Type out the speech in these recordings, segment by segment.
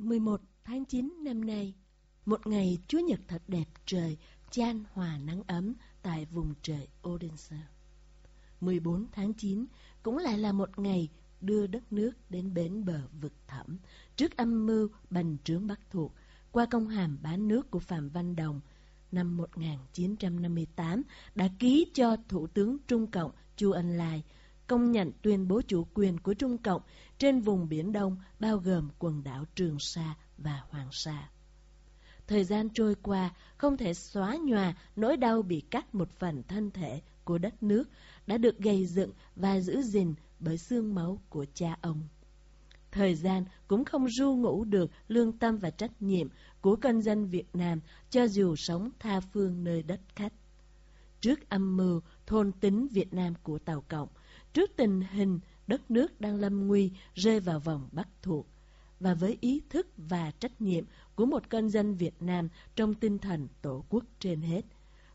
11 tháng 9 năm nay, một ngày Chúa Nhật thật đẹp trời, chan hòa nắng ấm tại vùng trời Odense. 14 tháng 9 cũng lại là một ngày đưa đất nước đến bến bờ vực thẳm trước âm mưu bành trướng Bắc thuộc qua công hàm bán nước của Phạm Văn Đồng năm 1958 đã ký cho Thủ tướng Trung Cộng Chu Ân Lai công nhận tuyên bố chủ quyền của Trung Cộng trên vùng Biển Đông bao gồm quần đảo Trường Sa và Hoàng Sa. Thời gian trôi qua, không thể xóa nhòa nỗi đau bị cắt một phần thân thể của đất nước đã được gây dựng và giữ gìn bởi xương máu của cha ông. Thời gian cũng không ru ngủ được lương tâm và trách nhiệm của công dân Việt Nam cho dù sống tha phương nơi đất khách. Trước âm mưu thôn tính Việt Nam của Tàu Cộng, trước tình hình đất nước đang lâm nguy rơi vào vòng bắt thuộc, và với ý thức và trách nhiệm của một công dân Việt Nam trong tinh thần tổ quốc trên hết,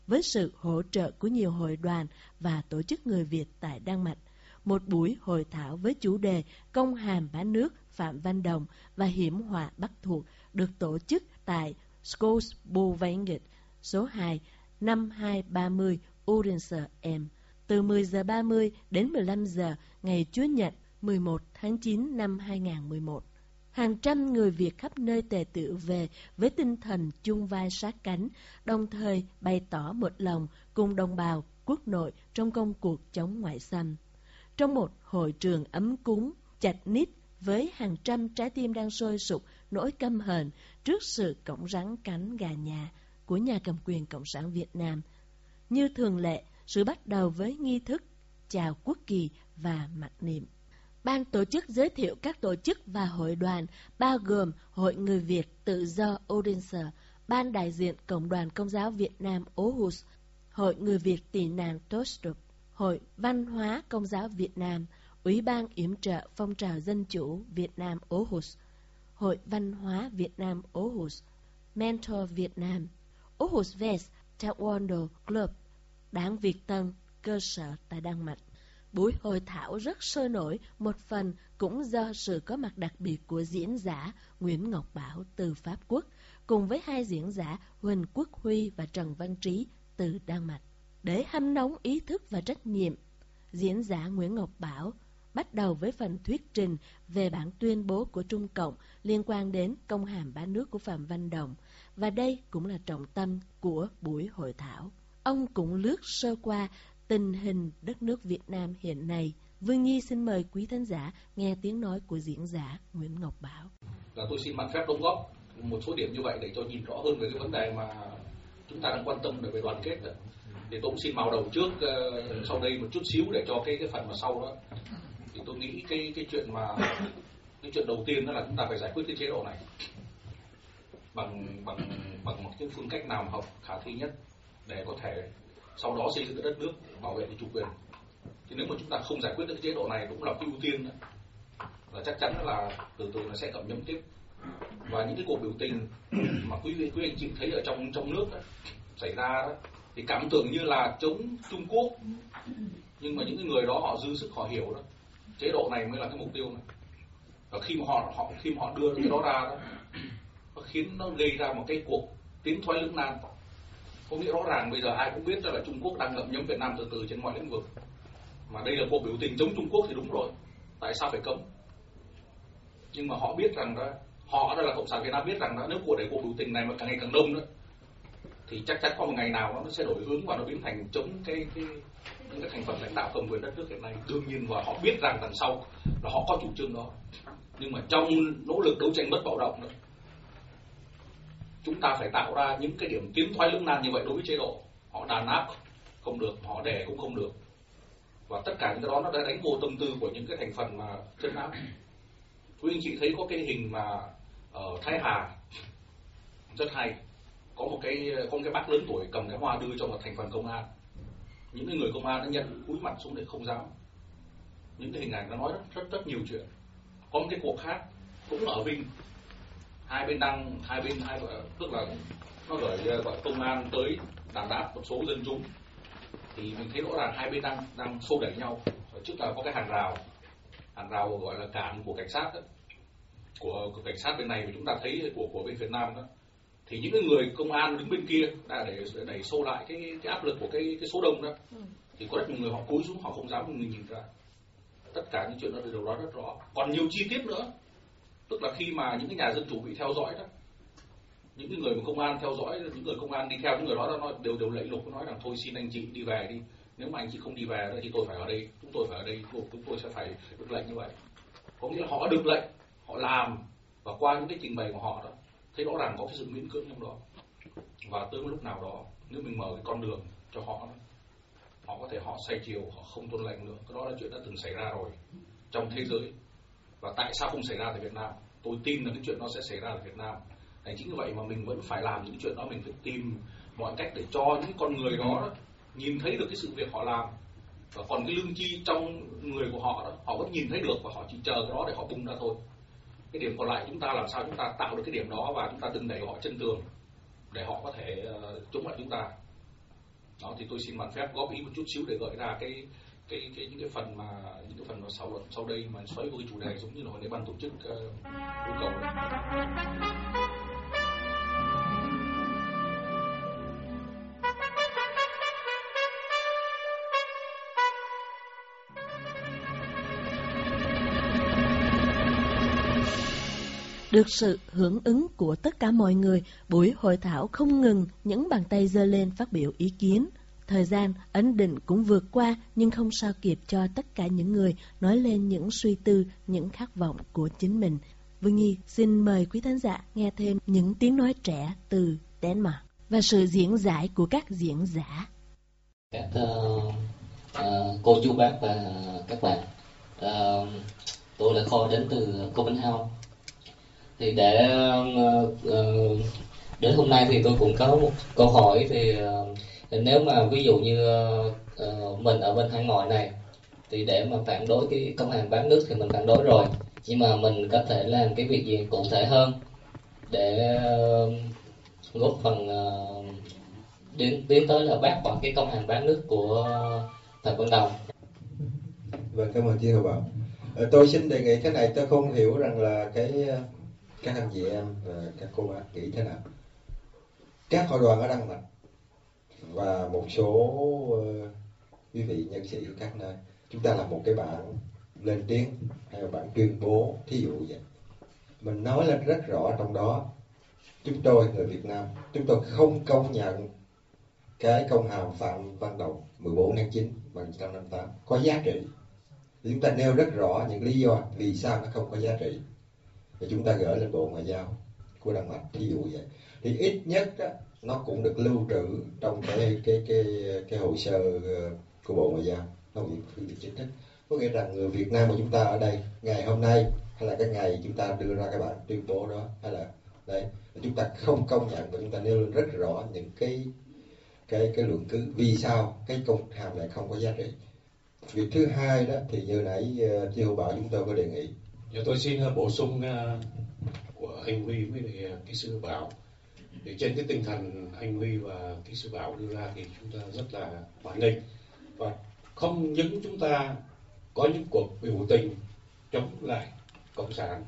với sự hỗ trợ của nhiều hội đoàn và tổ chức người Việt tại Đan Mạch, một buổi hội thảo với chủ đề Công hàm bán nước Phạm Văn Đồng và hiểm họa Bắc thuộc được tổ chức tại Skosbovenget số 2 năm 230 Odense M từ 10 giờ 30 đến 15 giờ ngày Chúa Nhật 11 tháng 9 năm 2011. Hàng trăm người Việt khắp nơi tề tựu về với tinh thần chung vai sát cánh, đồng thời bày tỏ một lòng cùng đồng bào quốc nội trong công cuộc chống ngoại xâm. Trong một hội trường ấm cúng, chặt nít với hàng trăm trái tim đang sôi sục nỗi căm hờn trước sự cổng rắn cánh gà nhà của nhà cầm quyền Cộng sản Việt Nam. Như thường lệ, sự bắt đầu với nghi thức chào quốc kỳ và mặc niệm. Ban tổ chức giới thiệu các tổ chức và hội đoàn bao gồm Hội Người Việt Tự do Odense, Ban đại diện Cộng đoàn Công giáo Việt Nam Aarhus, Hội Người Việt Tị nạn Tostrup, Hội Văn hóa Công giáo Việt Nam, Ủy ban yểm trợ phong trào dân chủ Việt Nam Aarhus, Hội Văn hóa Việt Nam Aarhus, Mentor Việt Nam, Aarhus West Taekwondo Club, Đảng Việt Tân, cơ sở tại Đan Mạch. Buổi hội thảo rất sôi nổi, một phần cũng do sự có mặt đặc biệt của diễn giả Nguyễn Ngọc Bảo từ Pháp Quốc, cùng với hai diễn giả Huỳnh Quốc Huy và Trần Văn Trí từ Đan Mạch. Để hâm nóng ý thức và trách nhiệm, diễn giả Nguyễn Ngọc Bảo bắt đầu với phần thuyết trình về bản tuyên bố của Trung Cộng liên quan đến công hàm bán nước của Phạm Văn Đồng, và đây cũng là trọng tâm của buổi hội thảo. Ông cũng lướt sơ qua tình hình đất nước Việt Nam hiện nay. Vương Nhi xin mời quý khán giả nghe tiếng nói của diễn giả Nguyễn Ngọc Bảo. Là tôi xin mặt phép đóng góp một số điểm như vậy để cho nhìn rõ hơn về cái vấn đề mà chúng ta đang quan tâm về đoàn kết đó. Thì tôi cũng xin màu đầu trước ờ, sau đây một chút xíu để cho cái cái phần mà sau đó. Thì tôi nghĩ cái cái chuyện mà, cái chuyện đầu tiên đó là chúng ta phải giải quyết cái chế độ này bằng bằng bằng một cái phương cách nào hợp khả thi nhất để có thể sau đó xây dựng đất nước bảo vệ chủ quyền. Thì nếu mà chúng ta không giải quyết được cái chế độ này cũng là cái ưu tiên đó, là chắc chắn là từ từ nó sẽ cầm nhấm tiếp. Và những cái cuộc biểu tình mà quý vị quý anh chị thấy ở trong trong nước đó, xảy ra đó, thì cảm tưởng như là chống Trung Quốc. Nhưng mà những người đó họ dư sức họ hiểu đó. Chế độ này mới là cái mục tiêu này. Và khi mà họ họ khi mà họ đưa cái đó ra đó nó khiến nó gây ra một cái cuộc tiến thoái lưỡng nan có nghĩa rõ ràng bây giờ ai cũng biết là Trung Quốc đang ngậm nhấm Việt Nam từ từ trên mọi lĩnh vực. Mà đây là cuộc biểu tình chống Trung Quốc thì đúng rồi. Tại sao phải cấm? Nhưng mà họ biết rằng đó họ đó là cộng sản Việt Nam biết rằng đó nếu cuộc để cuộc biểu tình này mà càng ngày càng đông nữa thì chắc chắn có một ngày nào đó nó sẽ đổi hướng và nó biến thành chống cái cái những cái thành phần lãnh đạo cầm quyền đất nước hiện nay. Đương nhiên và họ biết rằng đằng sau là họ có chủ trương đó. Nhưng mà trong nỗ lực đấu tranh bất bạo động đó, chúng ta phải tạo ra những cái điểm tiến thoái lưỡng nan như vậy đối với chế độ. Họ đàn áp không được, họ đè cũng không được. Và tất cả những cái đó nó đã đánh vô tâm tư của những cái thành phần mà chân áp. Quý anh chị thấy có cái hình mà ở thái hà, rất hay. Có một cái con cái bác lớn tuổi cầm cái hoa đưa cho một thành phần công an. Những cái người công an đã nhận cúi mặt xuống để không dám. Những cái hình ảnh nó nói rất rất rất nhiều chuyện. Có một cái cuộc khác cũng ở vinh hai bên đang hai bên hai tức là nó gửi gọi công an tới đàn áp một số dân chúng. Thì mình thấy rõ ràng hai bên đang đang xô đẩy nhau. Trước là có cái hàng rào hàng rào gọi là cản của cảnh sát đó. của, của cảnh sát bên này và chúng ta thấy của của bên Việt Nam đó. Thì những cái người công an đứng bên kia đã để đẩy xô lại cái cái áp lực của cái cái số đông đó. Ừ. thì có rất nhiều người họ cúi xuống họ không dám nhìn ra. Tất cả những chuyện đó đều nói rất rõ. Còn nhiều chi tiết nữa tức là khi mà những cái nhà dân chủ bị theo dõi đó, những cái người mà công an theo dõi, những người công an đi theo những người đó nó đều đều lệ lục, nói rằng thôi xin anh chị đi về đi, nếu mà anh chị không đi về thì tôi phải ở đây, chúng tôi phải ở đây chúng tôi sẽ phải được lệnh như vậy. Có nghĩa là họ được lệnh, họ làm và qua những cái trình bày của họ đó, thấy rõ ràng có cái sự miễn cưỡng trong đó. Và tới một lúc nào đó, nếu mình mở cái con đường cho họ họ có thể họ say chiều, họ không tuân lệnh nữa. Cái đó là chuyện đã từng xảy ra rồi trong thế giới và tại sao không xảy ra tại Việt Nam? Tôi tin là cái chuyện nó sẽ xảy ra ở Việt Nam. Đấy, chính vì vậy mà mình vẫn phải làm những chuyện đó mình phải tìm mọi cách để cho những con người đó nhìn thấy được cái sự việc họ làm. Và còn cái lương chi trong người của họ đó họ vẫn nhìn thấy được và họ chỉ chờ cái đó để họ bung ra thôi. Cái điểm còn lại chúng ta làm sao chúng ta tạo được cái điểm đó và chúng ta đừng đẩy họ chân tường để họ có thể ờ, chống lại chúng ta. Đó thì tôi xin mạn phép góp ý một chút xíu để gợi ra cái cái cái những cái phần mà những cái phần mà sau sau đây mà xoáy vào cái chủ đề giống như là hồi nãy ban tổ chức uh, yêu cầu Được sự hưởng ứng của tất cả mọi người, buổi hội thảo không ngừng những bàn tay giơ lên phát biểu ý kiến. Thời gian ấn định cũng vượt qua nhưng không sao kịp cho tất cả những người nói lên những suy tư, những khát vọng của chính mình. Vương Nhi xin mời quý khán giả nghe thêm những tiếng nói trẻ từ Denmark và sự diễn giải của các diễn giả. Các uh, uh, cô chú bác và các bạn, uh, tôi là Kho đến từ Copenhagen thì để uh, đến hôm nay thì tôi cũng có một câu hỏi thì uh, nếu mà ví dụ như uh, mình ở bên hải ngoại này thì để mà phản đối cái công hàng bán nước thì mình phản đối rồi nhưng mà mình có thể làm cái việc gì cụ thể hơn để uh, góp phần uh, đến tiến tới là bác bỏ cái công hàng bán nước của thầy quân Đồng. Vâng, cảm ơn chị Hồ Bảo. Tôi xin đề nghị thế này, tôi không hiểu rằng là cái các anh chị em và các cô bác nghĩ thế nào các hội đoàn ở đan mạch và một số uh, quý vị nhân sĩ các nơi chúng ta làm một cái bản lên tiếng hay là bản tuyên bố thí dụ vậy. Mình nói lên rất rõ trong đó chúng tôi người Việt Nam chúng tôi không công nhận cái công hàm Phạm Văn Đồng 14 tháng 9 năm 1958 có giá trị. Chúng ta nêu rất rõ những lý do vì sao nó không có giá trị. Và chúng ta gửi lên bộ ngoại giao của đan mạch. Thí dụ vậy. Thì ít nhất đó, nó cũng được lưu trữ trong cái cái cái cái hồ sơ ờ, của bộ ngoại giao. Nó bị phương chính thức. Có nghĩa rằng người Việt Nam của chúng ta ở đây ngày hôm nay hay là cái ngày chúng ta đưa ra cái bản tuyên bố đó hay là đấy chúng ta không công nhận và chúng ta nêu lên rất rõ những cái cái cái luận cứ vì sao cái công hàm này không có giá trị. Việc thứ hai đó thì như nãy uh, Bảo chúng tôi có đề nghị. Giờ tôi xin ờ, bổ sung uh, anh Huy với lại à, kỹ sư Bảo. Thì trên cái tinh thần anh Huy và kỹ sư Bảo đưa ra thì chúng ta rất là hoan nghênh và không những chúng ta có những cuộc biểu tình chống lại cộng sản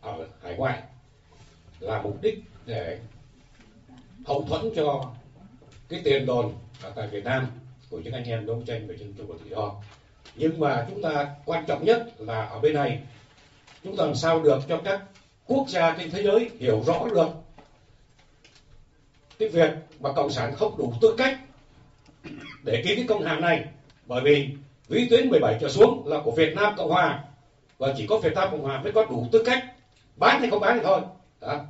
ở hải ngoại là mục đích để hậu thuẫn cho cái tiền đồn ở tại Việt Nam của những anh em đấu tranh về dân chủ và tự do nhưng mà chúng ta quan trọng nhất là ở bên này, chúng ta làm sao được cho các quốc gia trên thế giới hiểu rõ được cái việc mà cộng sản không đủ tư cách để ký cái công hàm này. Bởi vì vĩ tuyến 17 trở xuống là của Việt Nam Cộng Hòa và chỉ có Việt Nam Cộng Hòa mới có đủ tư cách bán hay không bán thì thôi. Đó.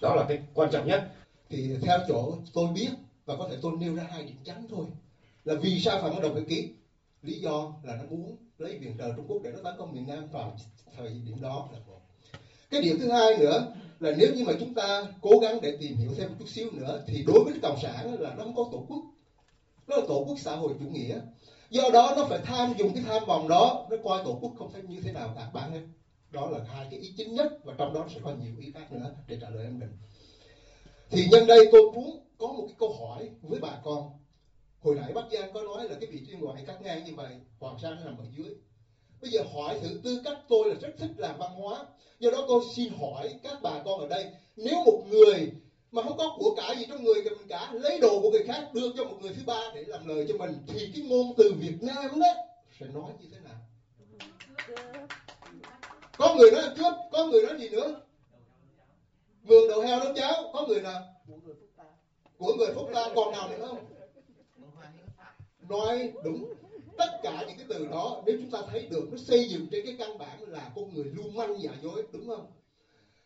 Đó là cái quan trọng nhất. Thì theo chỗ tôi biết và có thể tôi nêu ra hai điểm trắng thôi là vì sao phải bắt đầu phải ký. Lý do là nó muốn lấy viện trợ Trung Quốc để nó tấn công miền Nam vào thời điểm đó là một cái điểm thứ hai nữa là nếu như mà chúng ta cố gắng để tìm hiểu thêm một chút xíu nữa, thì đối với cộng sản là nó không có tổ quốc. Nó là tổ quốc xã hội chủ nghĩa. Do đó nó phải tham dùng cái tham vọng đó nó coi tổ quốc không phải như thế nào cả bạn hết. Đó là hai cái ý chính nhất và trong đó sẽ có nhiều ý khác nữa để trả lời em mình. Thì nhân đây tôi muốn có một cái câu hỏi với bà con. Hồi nãy Bắc Giang có nói là cái vị trí ngoại cắt ngang như vậy, Hoàng Sa nó nằm ở dưới bây giờ hỏi thử tư cách tôi là rất thích làm văn hóa. Do đó tôi xin hỏi các bà con ở đây, nếu một người mà không có của cải gì trong người mình cả lấy đồ của người khác đưa cho một người thứ ba để làm lời cho mình, thì cái ngôn từ Việt Nam đó sẽ nói như thế nào? Có người nói cướp có người nói gì nữa? Vườn đầu heo nấu cháo có người nào? Của người phúc ta còn nào nữa không? Nói đúng tất cả những cái từ đó, nếu chúng ta thấy được, nó xây dựng trên cái căn bản là con người lưu manh giả dối, đúng không?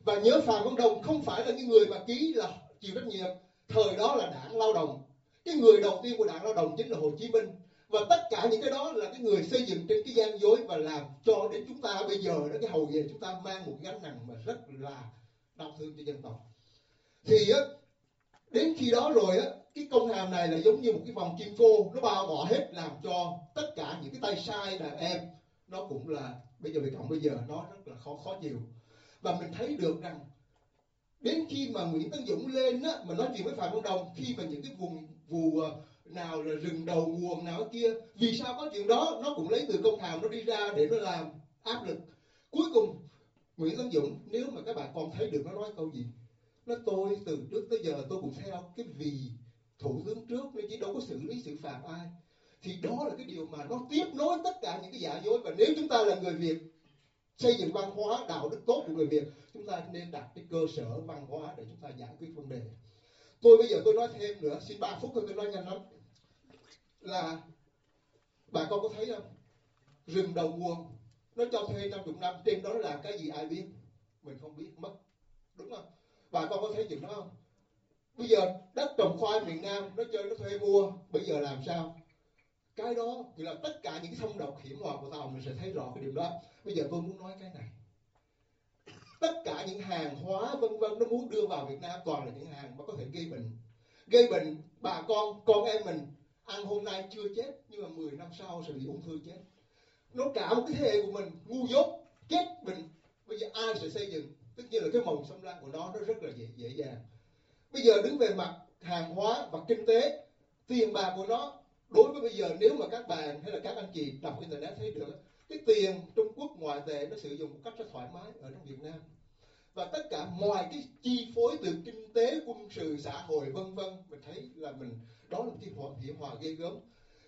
Và nhớ Phạm Văn Đồng không phải là cái người mà ký là chịu trách nhiệm. Thời đó là đảng lao động. Cái người đầu tiên của đảng lao động chính là Hồ Chí Minh. Và tất cả những cái đó là cái người xây dựng trên cái gian dối và làm cho đến chúng ta bây giờ đó, cái hầu về chúng ta mang một gánh nặng mà rất là đau thương cho dân tộc. Thì á, đến khi đó rồi á cái công hàm này là giống như một cái vòng kim cô nó bao bọc hết làm cho tất cả những cái tay sai đàn em. Nó cũng là, bây giờ về cộng bây giờ nó rất là khó khó chịu. Và mình thấy được rằng, đến khi mà Nguyễn Tấn Dũng lên á, mà nói chuyện với Phạm Văn Đồng, khi mà những cái vùng, vù ờ, nào là rừng đầu nguồn nào kia, vì sao có chuyện đó, nó cũng lấy từ công hàm nó đi ra để nó làm áp lực. Cuối cùng, Nguyễn Tấn Dũng, nếu mà các bạn còn thấy được nó nói câu gì, nó tôi từ trước tới giờ tôi cũng theo cái vì thủ tướng trước nên chỉ đâu có xử lý xử phạt ai. Thì đó là cái điều mà nó tiếp nối tất cả những cái giả dối. Và nếu chúng ta là người Việt, xây dựng văn hóa đạo đức tốt của người Việt, chúng ta nên đặt cái cơ sở văn hóa để chúng ta giải quyết vấn đề. Tôi bây giờ tôi nói thêm nữa, xin 3 phút thôi tôi nói nhanh lắm. Là bà con có thấy không? Rừng đầu nguồn, nó cho thuê 50 năm trên đó là cái gì ai biết? Mình không biết, mất. Đúng không? Bà con có thấy chuyện đó không? Bây giờ đất trồng khoai miền Nam nó chơi nó thuê mua, bây giờ làm sao? Cái đó thì là tất cả những cái thông độc hiểm họa của tàu mình sẽ thấy rõ cái điều đó. Bây giờ tôi muốn nói cái này. Tất cả những hàng hóa vân vân nó muốn đưa vào Việt Nam toàn là những hàng mà có thể gây bệnh. Gây bệnh bà con con em mình ăn hôm nay chưa chết, nhưng mà 10 năm sau sẽ bị ung thư chết. Nó cả một cái thế hệ của mình, ngu dốt, chết bệnh. Bây giờ ai sẽ xây dựng? Tất nhiên là cái màu xâm lăng của nó nó rất là dễ dễ dàng bây giờ đứng về mặt hàng hóa và kinh tế, tiền bạc của nó, đối với bây giờ nếu mà các bạn hay là các anh chị đọc internet thấy được cái tiền Trung Quốc ngoại tệ nó sử dụng một cách rất thoải mái ở trong Việt Nam. Và tất cả ngoài cái chi phối từ kinh tế, quân sự, xã hội, vân vân, mình thấy là mình, đó là một cái hòa hiểm hòa ghê gớm.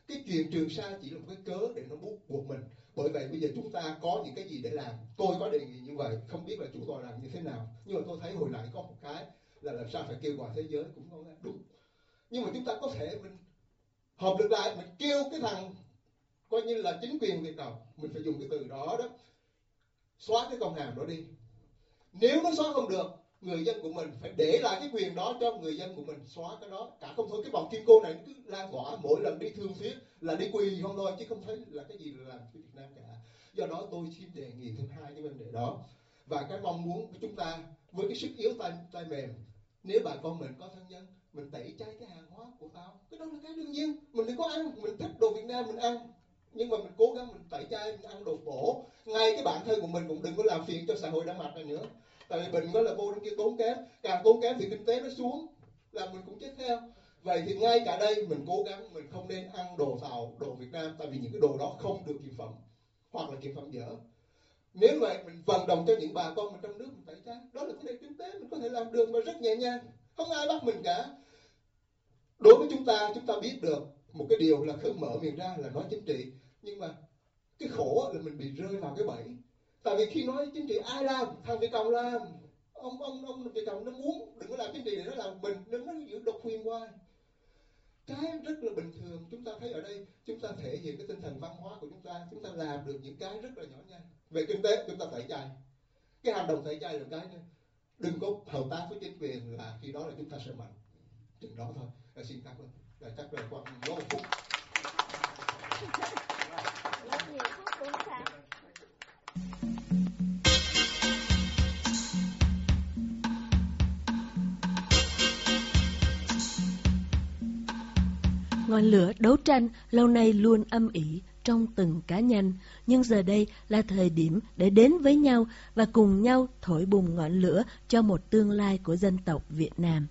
Cái chuyện trường sa chỉ là một cái cớ để nó buộc buộc mình. Bởi vậy bây giờ chúng ta có những cái gì để làm? Tôi có đề nghị như vậy, không biết là chủ tôi làm như thế nào. Nhưng mà tôi thấy hồi nãy có một cái là làm sao phải kêu gọi thế giới cũng không đúng. Nhưng mà chúng ta có thể mình hợp lực lại, mình kêu cái thằng coi như là chính quyền Việt Nam mình phải dùng cái từ đó đó, xóa cái công hàm đó đi. Nếu nó xóa không được, người dân của mình phải để lại cái quyền đó cho người dân của mình xóa cái đó. Cả không thôi, cái vòng kim cô này cứ lan tỏa, mỗi lần đi thương thuyết là đi quỳ không thôi, chứ không thấy là cái gì là làm cho Việt Nam cả. Do đó tôi xin đề nghị thêm hai cái vấn đề đó. Và cái mong muốn của chúng ta với cái sức yếu tay tay mềm nếu bà con mình có thân nhân, mình tẩy chay cái hàng hóa của tao, cái đó là cái đương nhiên. Mình đừng có ăn, mình thích đồ Việt Nam mình ăn. Nhưng mà mình cố gắng mình tẩy chay, mình ăn đồ bổ. Ngay cái bản thân của mình cũng đừng có làm phiền cho xã hội đang mặt này nữa. Tại vì mình đó là vô trong kia tốn kém. Càng tốn kém thì kinh tế nó xuống là mình cũng chết theo. Vậy thì ngay cả đây mình cố gắng, mình không nên ăn đồ tàu đồ Việt Nam. Tại vì những cái đồ đó không được kiểm phẩm, hoặc là kiểm phẩm dở nếu mà mình vận động cho những bà con mình trong nước mình tẩy trắng đó là vấn đề kinh tế, mình có thể làm được mà rất nhẹ nhàng. Không ai bắt mình cả. Đối với chúng ta chúng ta biết được một cái điều là khởi mở miệng ra là nói chính trị. Nhưng mà cái khổ là mình bị rơi vào cái bẫy. Tại vì khi nói chính trị, ai làm? Thằng việt cộng làm. Ông ông ông việt cộng nó muốn đừng có làm chính trị để nó làm mình, đừng có giữ độc quyền hoài cái rất là bình thường. Chúng ta thấy ở đây, chúng ta thể hiện cái tinh thần văn hóa của chúng ta. Chúng ta làm được những cái rất là nhỏ nhặt về kinh tế, chúng ta phải chay cái hành động phải chay là cái nữa đừng có hợp tác với chính quyền là khi đó là chúng ta sẽ mạnh. Chừng đó thôi. Là xin cảm ơn. Là chắc là khoảng một phút. Ngọn lửa đấu tranh lâu nay luôn âm ỉ trong từng cá nhân, nhưng giờ đây là thời điểm để đến với nhau và cùng nhau thổi bùng ngọn lửa cho một tương lai của dân tộc Việt Nam.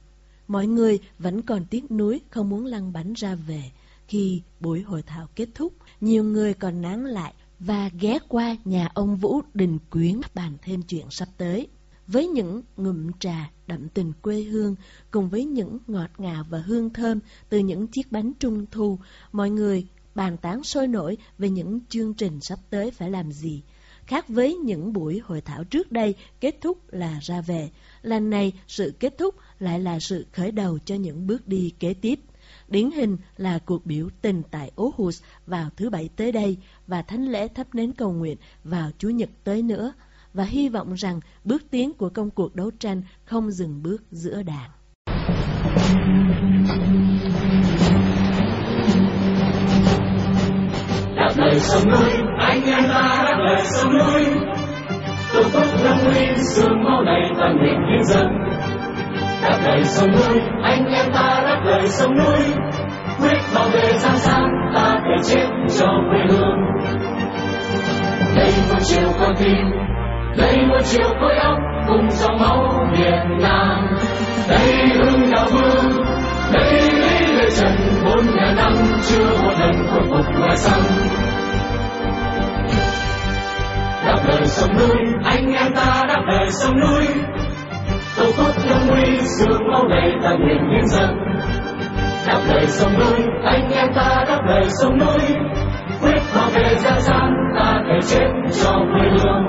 Mọi người vẫn còn tiếc nuối không muốn lăn bánh ra về. Khi buổi hội thảo kết thúc, nhiều người còn nán lại và ghé qua nhà ông Vũ Đình Quyến bàn thêm chuyện sắp tới. Với những ngụm trà đậm tình quê hương, cùng với những ngọt ngào và hương thơm từ những chiếc bánh trung thu, mọi người bàn tán sôi nổi về những chương trình sắp tới phải làm gì. Khác với những buổi hội thảo trước đây, kết thúc là ra về. Lần này, sự kết thúc lại là sự khởi đầu cho những bước đi kế tiếp. Điển hình là cuộc biểu tình tại Aarhus vào thứ Bảy tới đây và thánh lễ thắp nến cầu nguyện vào Chủ nhật tới nữa. Và hy vọng rằng bước tiến của công cuộc đấu tranh không dừng bước giữa đảng. đáp lời sông núi anh em ta đáp lời sông núi. Tổ quốc lâm nguy sương máu này toàn mình nhân dân đáp lời sông núi anh em ta đáp lời sông núi. Quyết bảo vệ giang sáng, ta thể chết cho quê hương. Đây một chiều con tim đây một chiều khối óc cùng dòng máu miền nam. Đây hương đạo vương đây lý lệ trần bốn ngàn năm chưa một lần khôi phục ngoài xăng đáp lời sông núi, anh em ta đáp lời sông núi. Tổ quốc lâm nguy, sương máu đầy tận nguyện nhân dân đáp lời sông núi, anh em ta đáp lời sông núi. Quyết bảo vệ gia gian, ta thể chết cho quê hương.